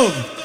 move.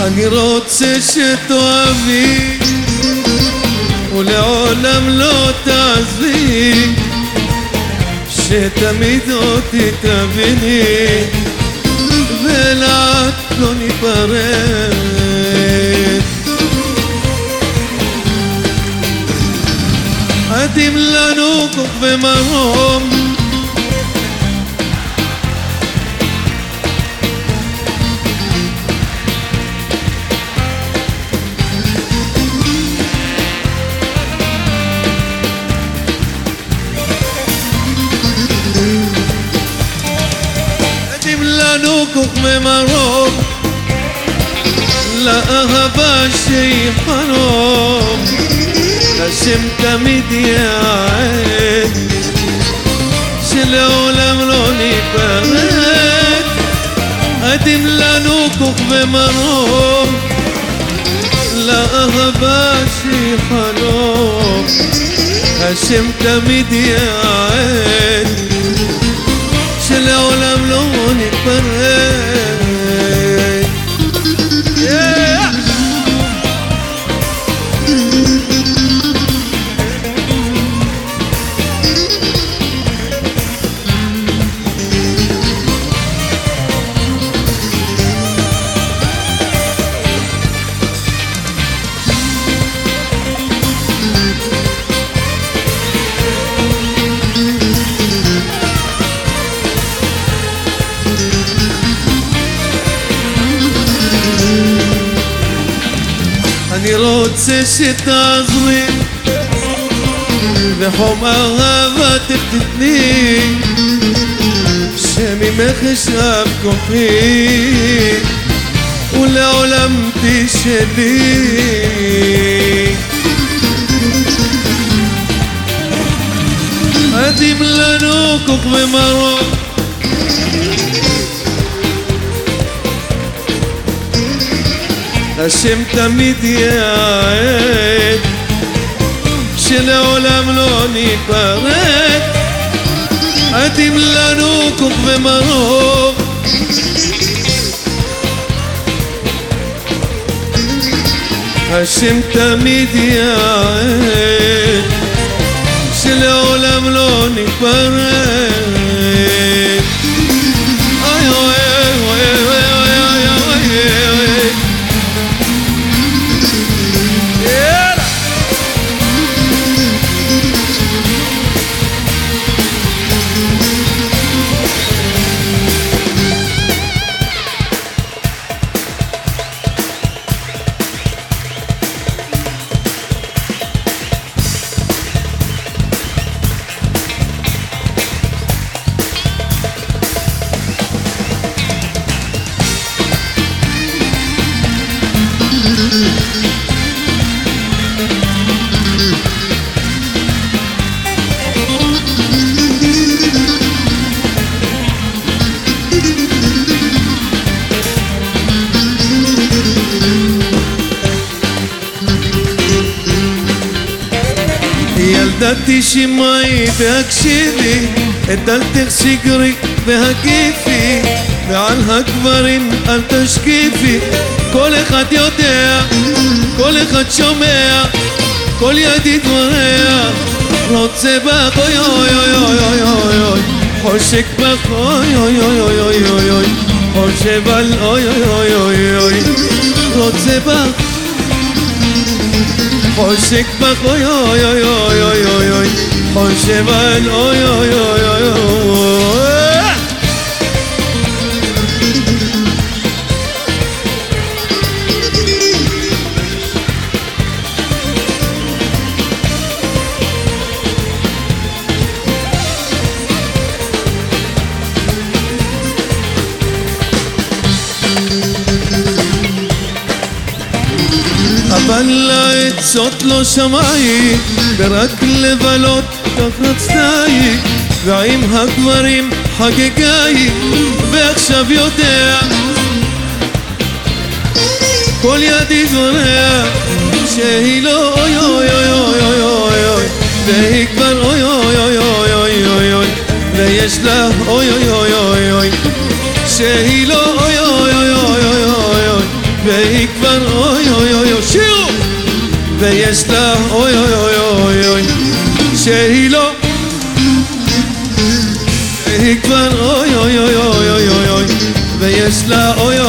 אני רוצה שתאהבי ולעולם לא תעזבי שתמיד אותי תביני ולעד לא ניפרד עדים לנו כוכבי מרום עדים לנו כוכבי מרום. לאהבה שהיא חלום השם תמיד יעד שלעולם לא ניפרד. עדים לנו כוכבי מרום. לאהבה שהיא חלום השם תמיד יעד רוצה שתעזרי וחום אהבתך תתני שממך אשאב כוחי ולעולם תשאלי עדים לנו כוכבי מרום השם תמיד יעד שלעולם לא ניפרד. עדים לנו כוכבי מרום השם תמיד יעד שלעולם לא ניפרד ילדתי שמעי והקשיבי את דלתך שגרי והקיפי ועל הגברים אל תשקיפי כל אחד יודע, כל אחד שומע כל ידיד דבריה רוצה בך אוי אוי אוי אוי אוי אוי אוי חושק בך אוי אוי אוי אוי אוי אוי חושב על אוי אוי אוי אוי רוצה בך חושק בך אוי אוי אוי אוי אוי אוי אוי חושב על אוי אוי אוי אוי אוי לעצות לא שמעי, ורק לבלות רצתה היא, ועם הגברים חגגה היא, ועכשיו יודע כל ידי דבריה שהיא לא אוי אוי אוי אוי אוי ויש לה אוי אוי אוי אוי אוי שהיא לא והיא כבר אוי אוי אוי אוי אוי אוי ויש לה אוי